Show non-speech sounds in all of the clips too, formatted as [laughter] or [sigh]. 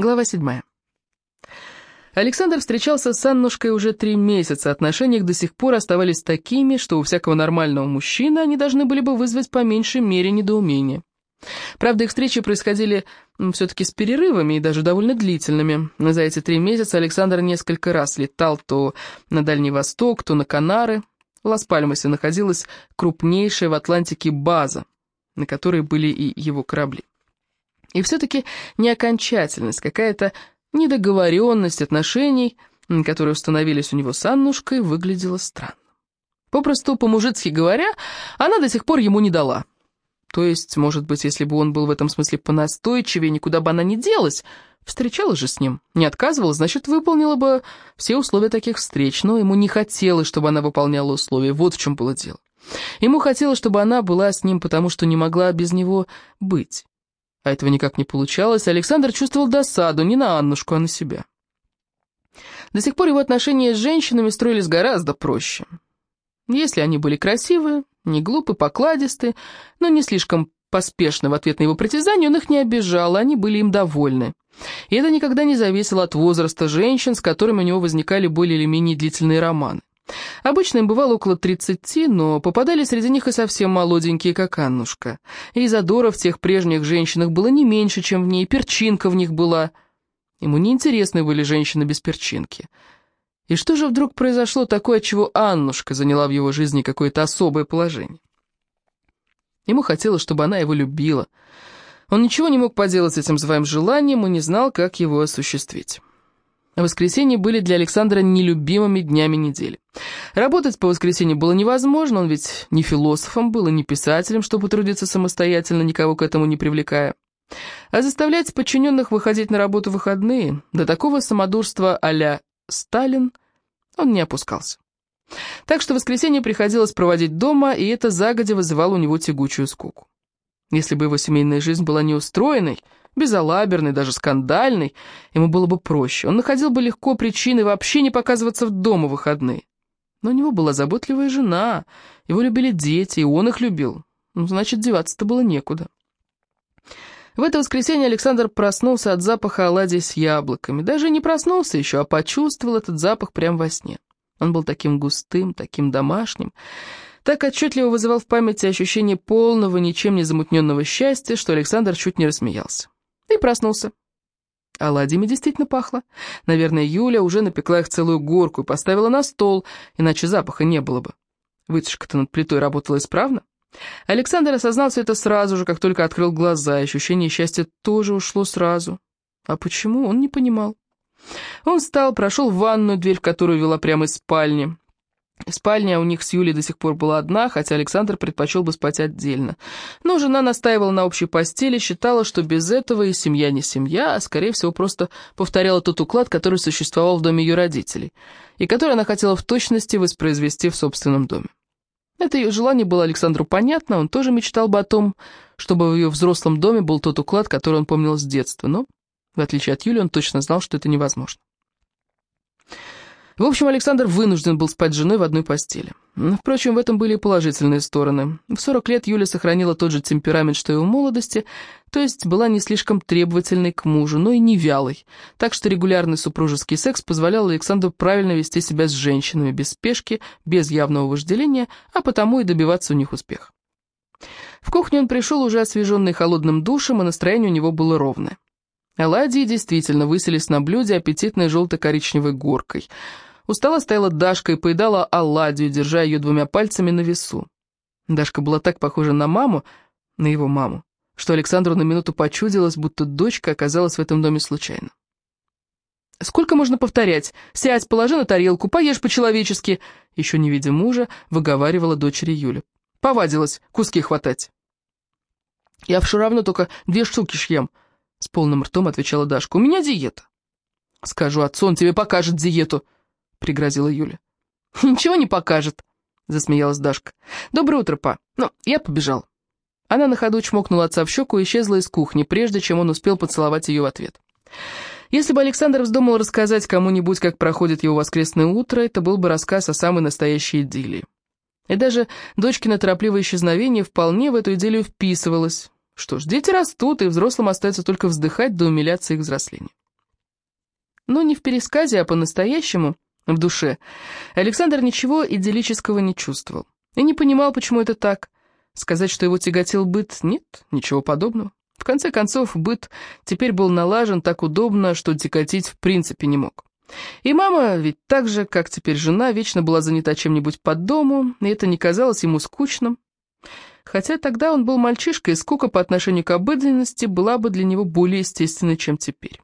Глава седьмая. Александр встречался с Аннушкой уже три месяца, отношения их до сих пор оставались такими, что у всякого нормального мужчины они должны были бы вызвать по меньшей мере недоумение. Правда, их встречи происходили все-таки с перерывами и даже довольно длительными. За эти три месяца Александр несколько раз летал то на Дальний Восток, то на Канары. В Лас-Пальмасе находилась крупнейшая в Атлантике база, на которой были и его корабли. И все-таки неокончательность, какая-то недоговоренность отношений, которые установились у него с Аннушкой, выглядела странно. Попросту, по-мужицки говоря, она до сих пор ему не дала. То есть, может быть, если бы он был в этом смысле понастойчивее, никуда бы она не делась, встречалась же с ним, не отказывала, значит, выполнила бы все условия таких встреч, но ему не хотелось, чтобы она выполняла условия, вот в чем было дело. Ему хотелось, чтобы она была с ним, потому что не могла без него быть. А этого никак не получалось, Александр чувствовал досаду не на Аннушку, а на себя. До сих пор его отношения с женщинами строились гораздо проще. Если они были красивые, не глупы, покладисты, но не слишком поспешно в ответ на его притязания, он их не обижал, они были им довольны. И это никогда не зависело от возраста женщин, с которыми у него возникали более или менее длительные романы. Обычно им бывало около 30, но попадали среди них и совсем молоденькие, как Аннушка. И задора в тех прежних женщинах было не меньше, чем в ней, перчинка в них была. Ему неинтересны были женщины без перчинки. И что же вдруг произошло такое, чего Аннушка заняла в его жизни какое-то особое положение? Ему хотелось, чтобы она его любила. Он ничего не мог поделать с этим своим желанием и не знал, как его осуществить. Воскресенья были для Александра нелюбимыми днями недели. Работать по воскресенью было невозможно, он ведь не философом был и не писателем, чтобы трудиться самостоятельно, никого к этому не привлекая. А заставлять подчиненных выходить на работу в выходные, до такого самодурства а Сталин, он не опускался. Так что воскресенье приходилось проводить дома, и это загодя вызывало у него тягучую скуку. Если бы его семейная жизнь была неустроенной, безалаберной, даже скандальной, ему было бы проще. Он находил бы легко причины вообще не показываться в дома выходные. Но у него была заботливая жена, его любили дети, и он их любил. Ну, значит, деваться-то было некуда. В это воскресенье Александр проснулся от запаха оладий с яблоками. Даже не проснулся еще, а почувствовал этот запах прямо во сне. Он был таким густым, таким домашним, так отчетливо вызывал в памяти ощущение полного, ничем не замутненного счастья, что Александр чуть не рассмеялся. И проснулся. Оладьями действительно пахло. Наверное, Юля уже напекла их целую горку и поставила на стол, иначе запаха не было бы. Вытяжка-то над плитой работала исправно. Александр осознал все это сразу же, как только открыл глаза, ощущение счастья тоже ушло сразу. А почему, он не понимал. Он встал, прошел в ванную, дверь в которую вела прямо из спальни. Спальня у них с Юлей до сих пор была одна, хотя Александр предпочел бы спать отдельно. Но жена настаивала на общей постели, считала, что без этого и семья не семья, а скорее всего просто повторяла тот уклад, который существовал в доме ее родителей, и который она хотела в точности воспроизвести в собственном доме. Это ее желание было Александру понятно, он тоже мечтал бы о том, чтобы в ее взрослом доме был тот уклад, который он помнил с детства, но, в отличие от Юли, он точно знал, что это невозможно. В общем, Александр вынужден был спать с женой в одной постели. Впрочем, в этом были и положительные стороны. В 40 лет Юля сохранила тот же темперамент, что и в молодости, то есть была не слишком требовательной к мужу, но и не вялой, так что регулярный супружеский секс позволял Александру правильно вести себя с женщинами, без спешки, без явного вожделения, а потому и добиваться у них успеха. В кухню он пришел уже освеженный холодным душем, и настроение у него было ровное. Оладьи действительно высились на блюде аппетитной желто-коричневой горкой – у стола стояла Дашка и поедала оладью, держа ее двумя пальцами на весу. Дашка была так похожа на маму, на его маму, что Александру на минуту почудилось, будто дочка оказалась в этом доме случайно. «Сколько можно повторять? Сядь, положи на тарелку, поешь по-человечески!» Еще не видя мужа, выговаривала дочери Юля. «Повадилась куски хватать!» «Я все равно только две штуки шьем», — с полным ртом отвечала Дашка. «У меня диета». «Скажу отцу, он тебе покажет диету», — пригрозила Юля. [laughs] «Ничего не покажет», — засмеялась Дашка. «Доброе утро, па. Ну, я побежал». Она на ходу чмокнула отца в щеку и исчезла из кухни, прежде чем он успел поцеловать ее в ответ. Если бы Александр вздумал рассказать кому-нибудь, как проходит его воскресное утро, это был бы рассказ о самой настоящей идиллии. И даже дочкино торопливое исчезновение вполне в эту идиллию вписывалось. Что ж, дети растут, и взрослым остается только вздыхать да умиляться их взрослению. Но не в пересказе, а по-настоящему, в душе, Александр ничего идиллического не чувствовал. И не понимал, почему это так. Сказать, что его тяготил быт, нет, ничего подобного. В конце концов, быт теперь был налажен так удобно, что тяготить в принципе не мог. И мама ведь так же, как теперь жена, вечно была занята чем-нибудь под дому, и это не казалось ему скучным. Хотя тогда он был мальчишкой, и скука по отношению к обыденности была бы для него более естественной, чем теперь.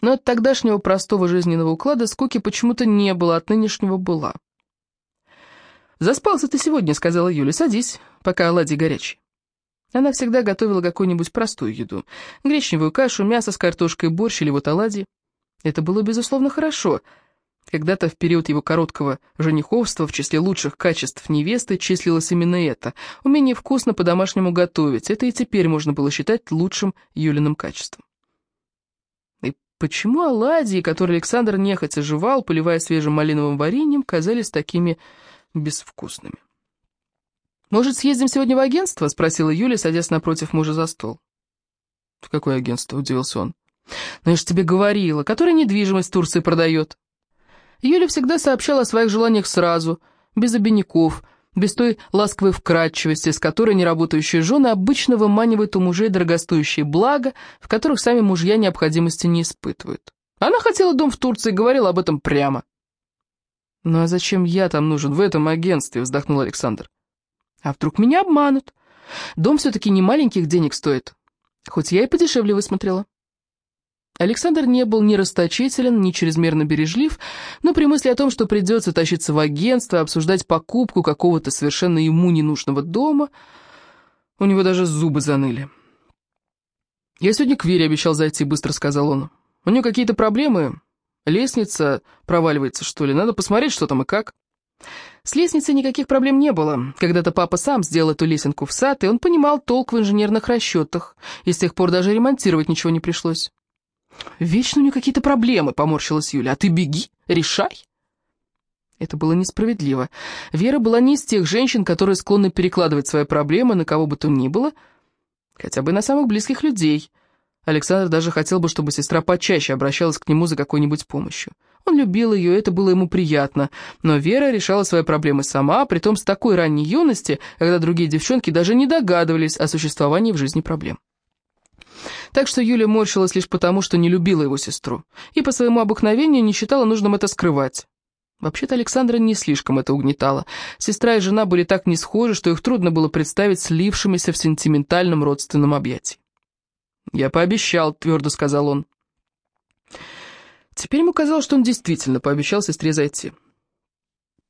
Но от тогдашнего простого жизненного уклада скуки почему-то не было, от нынешнего была. «Заспался ты сегодня», — сказала Юля, — «садись, пока оладьи горячие». Она всегда готовила какую-нибудь простую еду. Гречневую кашу, мясо с картошкой, борщ или вот оладьи. Это было, безусловно, хорошо. Когда-то в период его короткого жениховства в числе лучших качеств невесты числилось именно это. Умение вкусно по-домашнему готовить. Это и теперь можно было считать лучшим Юлиным качеством. Почему оладьи, которые Александр нехотя жевал, поливая свежим малиновым вареньем, казались такими безвкусными? «Может, съездим сегодня в агентство?» — спросила Юля, садясь напротив мужа за стол. «В какое агентство?» — удивился он. «Ну, я же тебе говорила, которая недвижимость Турции продает». Юля всегда сообщала о своих желаниях сразу, без обиняков, без той ласковой вкрадчивости, с которой неработающие жены обычно выманивают у мужей дорогостоящие блага, в которых сами мужья необходимости не испытывают. Она хотела дом в Турции говорила об этом прямо. «Ну а зачем я там нужен, в этом агентстве?» — вздохнул Александр. «А вдруг меня обманут? Дом все-таки не маленьких денег стоит, хоть я и подешевле высмотрела». Александр не был ни расточителен, ни чрезмерно бережлив, но при мысли о том, что придется тащиться в агентство, обсуждать покупку какого-то совершенно ему ненужного дома, у него даже зубы заныли. «Я сегодня к Вере обещал зайти», — быстро сказал он. «У нее какие-то проблемы. Лестница проваливается, что ли. Надо посмотреть, что там и как». С лестницей никаких проблем не было. Когда-то папа сам сделал эту лесенку в сад, и он понимал толк в инженерных расчетах, и с тех пор даже ремонтировать ничего не пришлось. «Вечно у нее какие-то проблемы», — поморщилась Юля. «А ты беги, решай». Это было несправедливо. Вера была не из тех женщин, которые склонны перекладывать свои проблемы на кого бы то ни было, хотя бы на самых близких людей. Александр даже хотел бы, чтобы сестра почаще обращалась к нему за какой-нибудь помощью. Он любил ее, это было ему приятно, но Вера решала свои проблемы сама, притом с такой ранней юности, когда другие девчонки даже не догадывались о существовании в жизни проблем. Так что Юля морщилась лишь потому, что не любила его сестру, и по своему обыкновению не считала нужным это скрывать. Вообще-то Александра не слишком это угнетало. Сестра и жена были так не схожи, что их трудно было представить слившимися в сентиментальном родственном объятии. «Я пообещал», — твердо сказал он. Теперь ему казалось, что он действительно пообещал сестре зайти.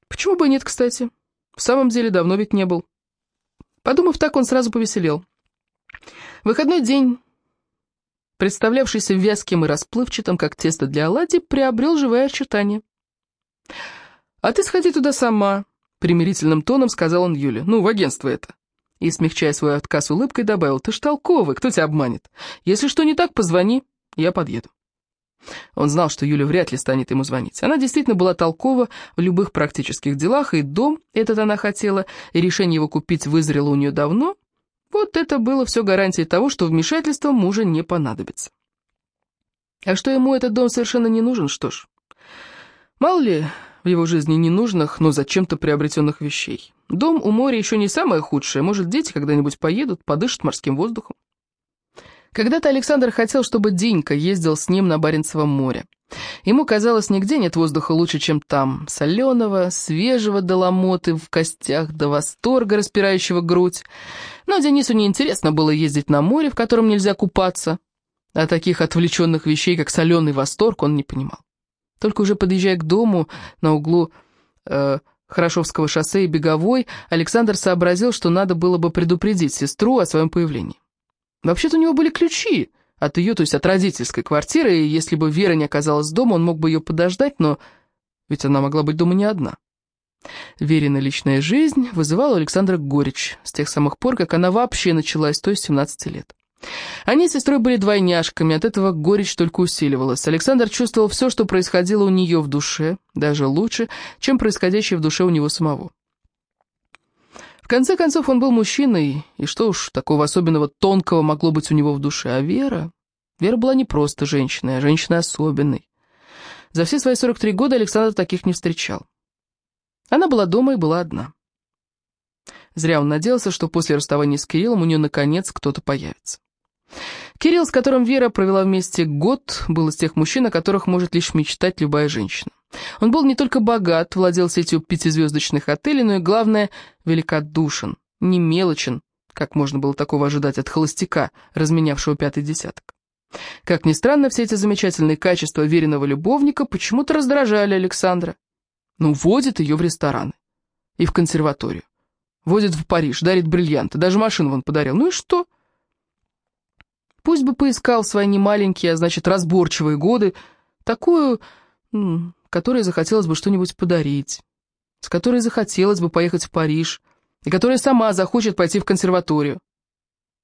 Почему бы и нет, кстати? В самом деле давно ведь не был. Подумав так, он сразу повеселел. Выходной день, представлявшийся вязким и расплывчатым, как тесто для оладий, приобрел живое очертание. «А ты сходи туда сама», — примирительным тоном сказал он Юле. «Ну, в агентство это». И, смягчая свой отказ улыбкой, добавил, «Ты ж толковый, кто тебя обманет? Если что не так, позвони, я подъеду». Он знал, что Юля вряд ли станет ему звонить. Она действительно была толкова в любых практических делах, и дом этот она хотела, и решение его купить вызрело у нее давно. Вот это было все гарантией того, что вмешательство мужа не понадобится. А что ему этот дом совершенно не нужен, что ж. Мало ли в его жизни ненужных, но зачем-то приобретенных вещей. Дом у моря еще не самое худшее, может, дети когда-нибудь поедут, подышат морским воздухом. Когда-то Александр хотел, чтобы Динька ездил с ним на Баренцевом море. Ему казалось, нигде нет воздуха лучше, чем там. Соленого, свежего до ломоты в костях, до восторга, распирающего грудь. Но Денису неинтересно было ездить на море, в котором нельзя купаться. А таких отвлеченных вещей, как соленый восторг, он не понимал. Только уже подъезжая к дому на углу э, Хорошовского шоссе и Беговой, Александр сообразил, что надо было бы предупредить сестру о своем появлении. Вообще-то у него были ключи от ее, то есть от родительской квартиры, и если бы Вера не оказалась дома, он мог бы ее подождать, но ведь она могла быть дома не одна. Верина личная жизнь вызывала у Александра горечь с тех самых пор, как она вообще началась, то есть 17 лет. Они с сестрой были двойняшками, от этого горечь только усиливалась. Александр чувствовал все, что происходило у нее в душе, даже лучше, чем происходящее в душе у него самого. В конце концов, он был мужчиной, и что уж такого особенного тонкого могло быть у него в душе. А Вера... Вера была не просто женщиной, а женщиной особенной. За все свои 43 года Александр таких не встречал. Она была дома и была одна. Зря он надеялся, что после расставания с Кириллом у нее наконец кто-то появится. Кирилл, с которым Вера провела вместе год, был из тех мужчин, о которых может лишь мечтать любая женщина. Он был не только богат, владел сетью пятизвездочных отелей, но и, главное, великодушен, не мелочен, как можно было такого ожидать от холостяка, разменявшего пятый десяток. Как ни странно, все эти замечательные качества веренного любовника почему-то раздражали Александра. Ну, водит ее в рестораны и в консерваторию. Водит в Париж, дарит бриллианты, даже машину вон подарил. Ну и что? Пусть бы поискал свои немаленькие, а значит разборчивые годы, такую, которой захотелось бы что-нибудь подарить, с которой захотелось бы поехать в Париж, и которая сама захочет пойти в консерваторию.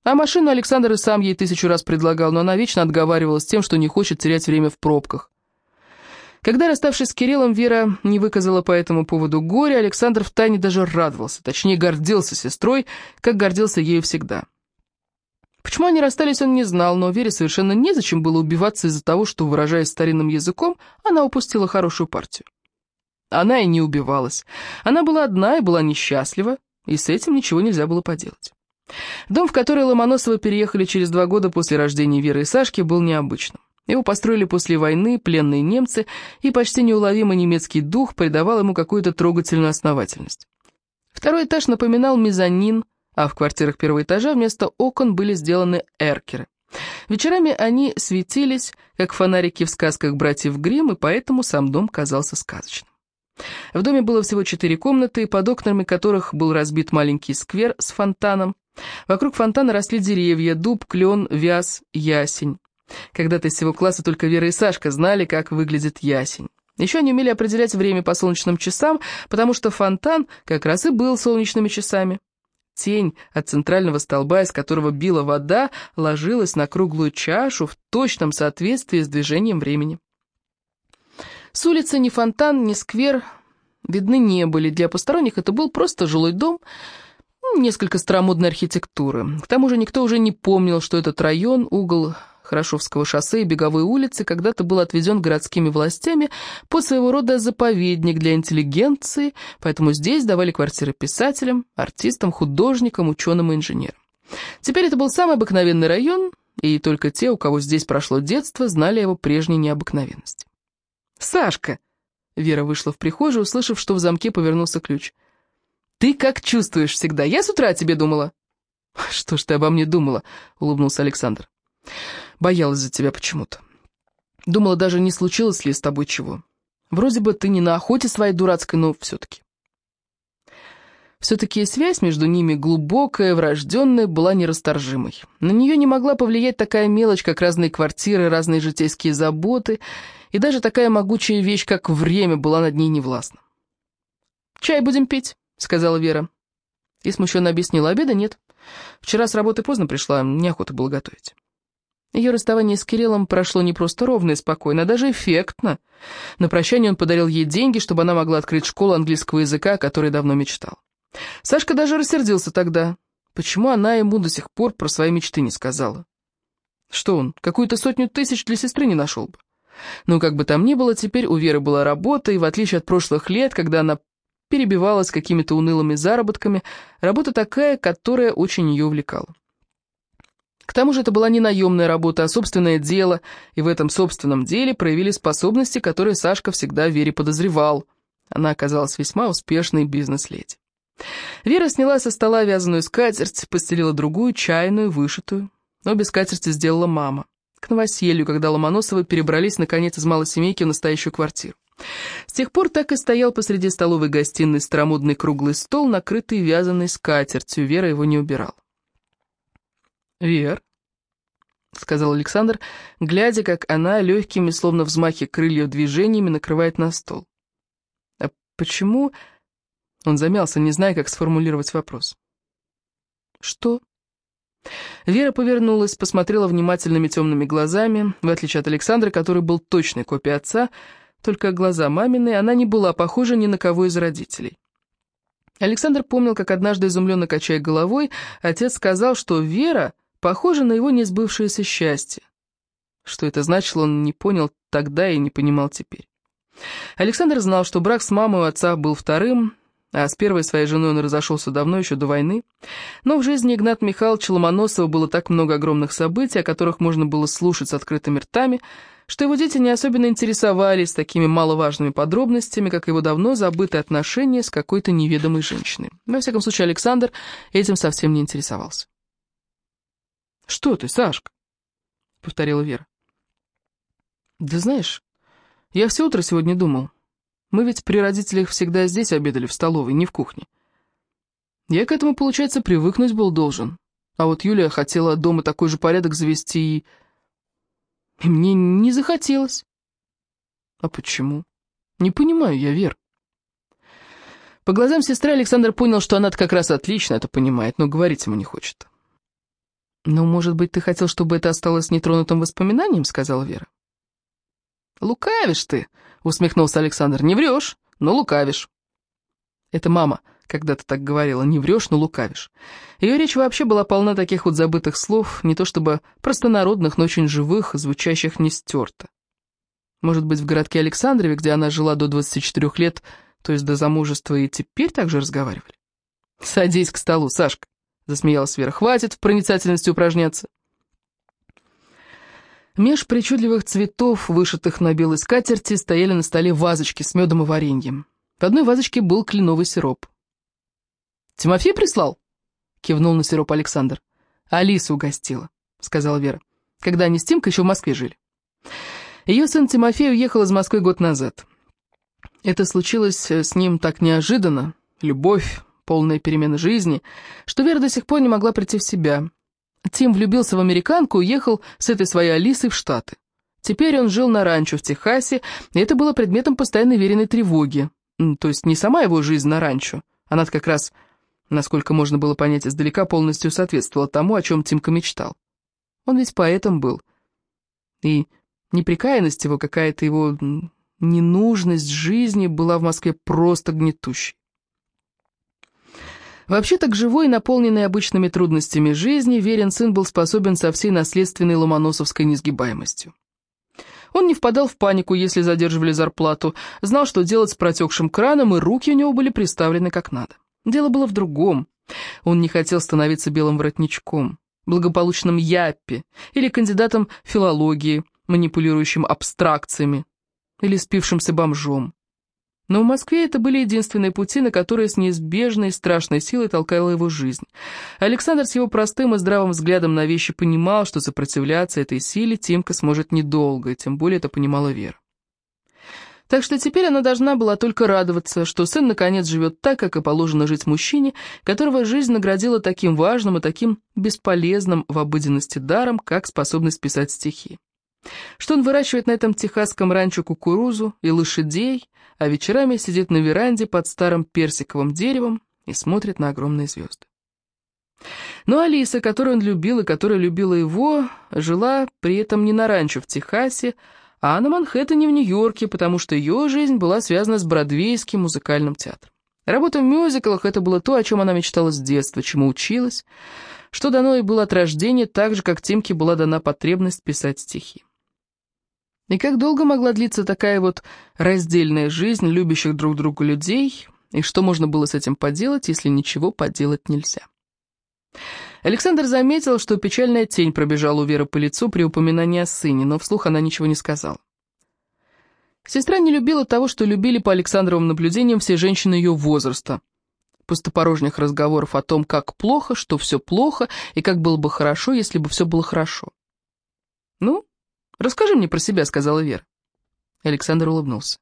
А машину Александр и сам ей тысячу раз предлагал, но она вечно отговаривалась тем, что не хочет терять время в пробках. Когда, расставшись с Кириллом, Вера не выказала по этому поводу горя, Александр втайне даже радовался, точнее гордился сестрой, как гордился ею всегда. Почему они расстались, он не знал, но Вере совершенно незачем было убиваться из-за того, что, выражаясь старинным языком, она упустила хорошую партию. Она и не убивалась. Она была одна и была несчастлива, и с этим ничего нельзя было поделать. Дом, в который Ломоносовы переехали через два года после рождения Веры и Сашки, был необычным. Его построили после войны пленные немцы, и почти неуловимый немецкий дух придавал ему какую-то трогательную основательность. Второй этаж напоминал мезонин, а в квартирах первого этажа вместо окон были сделаны эркеры. Вечерами они светились, как фонарики в сказках братьев Гримм, и поэтому сам дом казался сказочным. В доме было всего четыре комнаты, под окнами которых был разбит маленький сквер с фонтаном. Вокруг фонтана росли деревья, дуб, клен, вяз, ясень. Когда-то из всего класса только Вера и Сашка знали, как выглядит ясень. Еще они умели определять время по солнечным часам, потому что фонтан как раз и был солнечными часами. Тень от центрального столба, из которого била вода, ложилась на круглую чашу в точном соответствии с движением времени. С улицы ни фонтан, ни сквер видны не были. Для посторонних это был просто жилой дом, несколько старомодной архитектуры. К тому же никто уже не помнил, что этот район, угол Хорошовского шоссе и Беговой улицы когда-то был отведен городскими властями под своего рода заповедник для интеллигенции, поэтому здесь давали квартиры писателям, артистам, художникам, ученым и инженерам. Теперь это был самый обыкновенный район, и только те, у кого здесь прошло детство, знали его прежней необыкновенности. «Сашка!» Вера вышла в прихожую, услышав, что в замке повернулся ключ. «Ты как чувствуешь всегда? Я с утра о тебе думала». «Что ж ты обо мне думала?» — улыбнулся Александр. Боялась за тебя почему-то. Думала, даже не случилось ли с тобой чего. Вроде бы ты не на охоте своей дурацкой, но все-таки. Все-таки связь между ними глубокая, врожденная, была нерасторжимой. На нее не могла повлиять такая мелочь, как разные квартиры, разные житейские заботы, и даже такая могучая вещь, как время, была над ней невластна. «Чай будем пить», — сказала Вера. И смущенно объяснила, обеда нет. Вчера с работы поздно пришла, неохота было готовить. Ее расставание с Кириллом прошло не просто ровно и спокойно, а даже эффектно. На прощание он подарил ей деньги, чтобы она могла открыть школу английского языка, о которой давно мечтал. Сашка даже рассердился тогда. Почему она ему до сих пор про свои мечты не сказала? Что он, какую-то сотню тысяч для сестры не нашел бы? Но как бы там ни было, теперь у Веры была работа, и в отличие от прошлых лет, когда она перебивалась какими-то унылыми заработками, работа такая, которая очень ее увлекала. К тому же это была не наемная работа, а собственное дело, и в этом собственном деле проявили способности, которые Сашка всегда Вере подозревал. Она оказалась весьма успешной бизнес-леди. Вера сняла со стола вязаную скатерть, постелила другую, чайную, вышитую. Обе скатерти сделала мама. К новоселью, когда Ломоносовы перебрались, наконец, из малой семейки в настоящую квартиру. С тех пор так и стоял посреди столовой гостиной старомодный круглый стол, накрытый вязаной скатертью. Вера его не убирала. «Вер», — сказал Александр, глядя, как она легкими, словно взмахи крыльев движениями, накрывает на стол. «А почему...» Он замялся, не зная, как сформулировать вопрос. «Что?» Вера повернулась, посмотрела внимательными темными глазами. В отличие от Александра, который был точной копией отца, только глаза мамины, она не была похожа ни на кого из родителей. Александр помнил, как однажды, изумленно качая головой, отец сказал, что Вера Похоже на его несбывшееся счастье. Что это значило, он не понял тогда и не понимал теперь. Александр знал, что брак с мамой у отца был вторым, а с первой своей женой он разошелся давно, еще до войны. Но в жизни Игната Михайловича Ломоносова было так много огромных событий, о которых можно было слушать с открытыми ртами, что его дети не особенно интересовались такими маловажными подробностями, как его давно забытые отношения с какой-то неведомой женщиной. Во всяком случае, Александр этим совсем не интересовался. «Что ты, Сашка?» — повторила Вера. «Да знаешь, я все утро сегодня думал. Мы ведь при родителях всегда здесь обедали, в столовой, не в кухне. Я к этому, получается, привыкнуть был должен. А вот Юлия хотела дома такой же порядок завести и... И мне не захотелось. А почему? Не понимаю я, Вер. По глазам сестры Александр понял, что она как раз отлично это понимает, но говорить ему не хочет. «Ну, может быть, ты хотел, чтобы это осталось нетронутым воспоминанием?» — сказала Вера. «Лукавишь ты!» — усмехнулся Александр. «Не врешь, но лукавишь». Это мама когда-то так говорила. «Не врешь, но лукавишь». Ее речь вообще была полна таких вот забытых слов, не то чтобы простонародных, но очень живых, звучащих не стерто. Может быть, в городке Александрове, где она жила до 24 лет, то есть до замужества, и теперь так же разговаривали? «Садись к столу, Сашка», — засмеялась Вера. «Хватит в проницательности упражняться». Меж причудливых цветов, вышитых на белой скатерти, стояли на столе вазочки с медом и вареньем. В одной вазочке был кленовый сироп. «Тимофей прислал?» — кивнул на сироп Александр. «Алиса угостила», — сказала Вера, когда они с Тимкой еще в Москве жили. Ее сын Тимофей уехал из Москвы год назад. Это случилось с ним так неожиданно, любовь, полная перемена жизни, что Вера до сих пор не могла прийти в себя. Тим влюбился в американку и уехал с этой своей Алисой в Штаты. Теперь он жил на ранчо в Техасе, и это было предметом постоянной веренной тревоги. То есть не сама его жизнь на ранчо, она как раз, насколько можно было понять издалека, полностью соответствовала тому, о чем Тимка мечтал. Он ведь поэтом был. И неприкаянность его, какая-то его ненужность жизни была в Москве просто гнетущей. Вообще так живой и наполненный обычными трудностями жизни, верен сын был способен со всей наследственной ломоносовской несгибаемостью. Он не впадал в панику, если задерживали зарплату, знал, что делать с протекшим краном, и руки у него были приставлены как надо. Дело было в другом. Он не хотел становиться белым воротничком, благополучным яппи или кандидатом филологии, манипулирующим абстракциями, или спившимся бомжом. Но в Москве это были единственные пути, на которые с неизбежной страшной силой толкала его жизнь. Александр с его простым и здравым взглядом на вещи понимал, что сопротивляться этой силе Тимка сможет недолго, и тем более это понимала Вера. Так что теперь она должна была только радоваться, что сын наконец живет так, как и положено жить мужчине, которого жизнь наградила таким важным и таким бесполезным в обыденности даром, как способность писать стихи. Что он выращивает на этом техасском ранчо кукурузу и лошадей, а вечерами сидит на веранде под старым персиковым деревом и смотрит на огромные звезды. Но Алиса, которую он любил и которая любила его, жила при этом не на ранчо в Техасе, а на Манхэттене в Нью-Йорке, потому что ее жизнь была связана с Бродвейским музыкальным театром. Работа в мюзиклах — это было то, о чем она мечтала с детства, чему училась, что дано ей было от рождения, так же, как Тимке была дана потребность писать стихи. И как долго могла длиться такая вот раздельная жизнь любящих друг друга людей, и что можно было с этим поделать, если ничего поделать нельзя? Александр заметил, что печальная тень пробежала у Веры по лицу при упоминании о сыне, но вслух она ничего не сказала. Сестра не любила того, что любили по Александровым наблюдениям все женщины ее возраста. Пустопорожних разговоров о том, как плохо, что все плохо, и как было бы хорошо, если бы все было хорошо. Ну, «Расскажи мне про себя», — сказала Вера. Александр улыбнулся.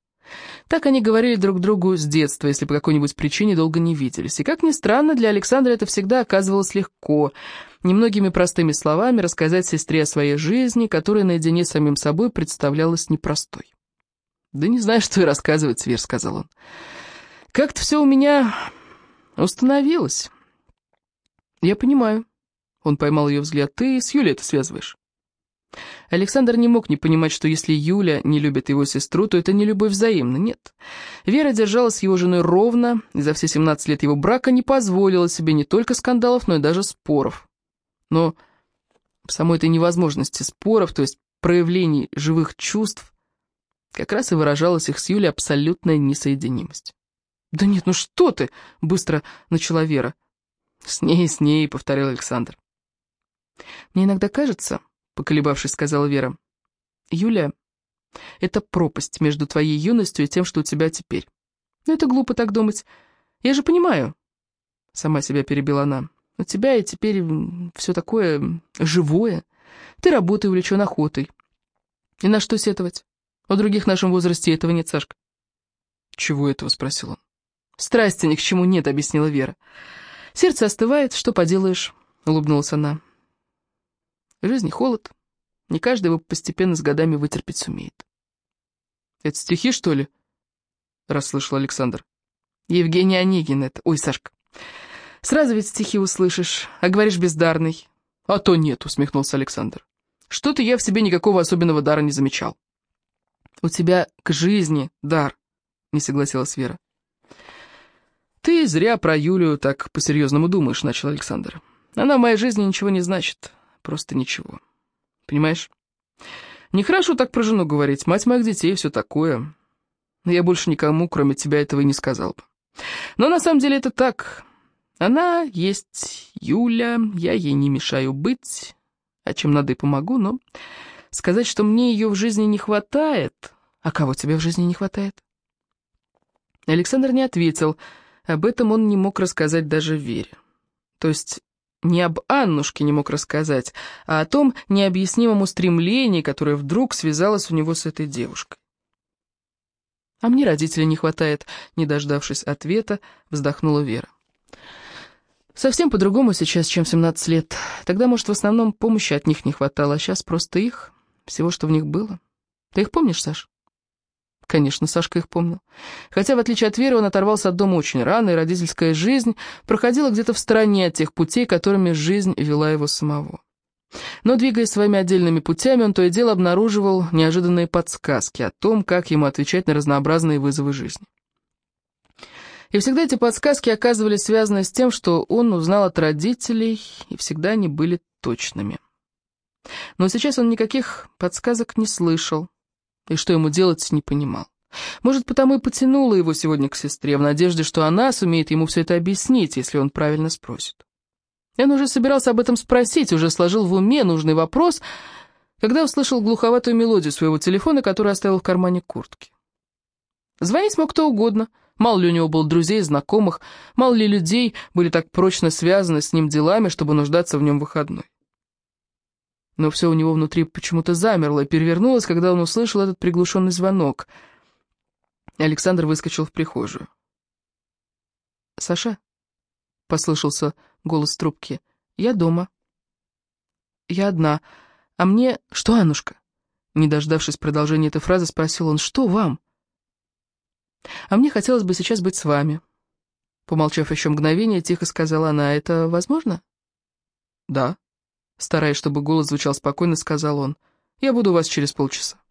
Так они говорили друг другу с детства, если по какой-нибудь причине долго не виделись. И, как ни странно, для Александра это всегда оказывалось легко. Немногими простыми словами рассказать сестре о своей жизни, которая наедине с самим собой представлялась непростой. «Да не знаю, что и рассказывать, Свер», — сказал он. «Как-то все у меня установилось». «Я понимаю». Он поймал ее взгляд. «Ты с Юлей это связываешь?» Александр не мог не понимать, что если Юля не любит его сестру, то это не любовь взаимна, нет. Вера держалась с его женой ровно, и за все 17 лет его брака не позволила себе не только скандалов, но и даже споров. Но в самой этой невозможности споров, то есть проявлений живых чувств, Как раз и выражалась их с Юлей абсолютная несоединимость. «Да нет, ну что ты!» — быстро начала Вера. «С ней, с ней», — повторил Александр. «Мне иногда кажется, — поколебавшись, сказала Вера, — Юля, это пропасть между твоей юностью и тем, что у тебя теперь. Ну, это глупо так думать. Я же понимаю, — сама себя перебила она, — у тебя и теперь все такое живое. Ты работой увлечен охотой. И на что сетовать? У других в нашем возрасте этого нет, Сашка. «Чего этого?» — спросил он. «Страсти ни к чему нет», — объяснила Вера. «Сердце остывает, что поделаешь?» — улыбнулась она. В жизни холод. Не каждый его постепенно с годами вытерпеть сумеет. «Это стихи, что ли?» — расслышал Александр. «Евгений Онегин это. Ой, Сашка, сразу ведь стихи услышишь, а говоришь бездарный». «А то нет», — усмехнулся Александр. «Что-то я в себе никакого особенного дара не замечал». «У тебя к жизни дар», — не согласилась Вера. «Ты зря про Юлю так по-серьезному думаешь», — начал Александр. «Она в моей жизни ничего не значит, просто ничего. Понимаешь? Нехорошо так про жену говорить, мать моих детей, все такое. Я больше никому, кроме тебя, этого и не сказал бы. Но на самом деле это так. Она есть Юля, я ей не мешаю быть, а чем надо и помогу, но сказать, что мне ее в жизни не хватает... А кого тебе в жизни не хватает? Александр не ответил, об этом он не мог рассказать даже Вере. То есть не об Аннушке не мог рассказать, а о том необъяснимом устремлении, которое вдруг связалось у него с этой девушкой. «А мне родителей не хватает», — не дождавшись ответа, вздохнула Вера. «Совсем по-другому сейчас, чем 17 лет. Тогда, может, в основном помощи от них не хватало, а сейчас просто их, всего, что в них было. Ты их помнишь, Саш?» Конечно, Сашка их помнил. Хотя, в отличие от Веры, он оторвался от дома очень рано, и родительская жизнь проходила где-то в стороне от тех путей, которыми жизнь вела его самого. Но, двигаясь своими отдельными путями, он то и дело обнаруживал неожиданные подсказки о том, как ему отвечать на разнообразные вызовы жизни. И всегда эти подсказки оказывались связаны с тем, что он узнал от родителей, и всегда они были точными. Но сейчас он никаких подсказок не слышал, и что ему делать, не понимал. Может, потому и потянула его сегодня к сестре, в надежде, что она сумеет ему все это объяснить, если он правильно спросит. Он уже собирался об этом спросить, уже сложил в уме нужный вопрос, когда услышал глуховатую мелодию своего телефона, который оставил в кармане куртки. Звонить мог кто угодно, мало ли у него было друзей знакомых, мало ли людей были так прочно связаны с ним делами, чтобы нуждаться в нем выходной но все у него внутри почему-то замерло и перевернулось, когда он услышал этот приглушенный звонок. Александр выскочил в прихожую. «Саша?» — послышался голос трубки. «Я дома». «Я одна. А мне...» «Что, Аннушка?» Не дождавшись продолжения этой фразы, спросил он. «Что вам?» «А мне хотелось бы сейчас быть с вами». Помолчав еще мгновение, тихо сказала она. «Это возможно?» «Да». Стараясь, чтобы голос звучал спокойно, сказал он. «Я буду у вас через полчаса».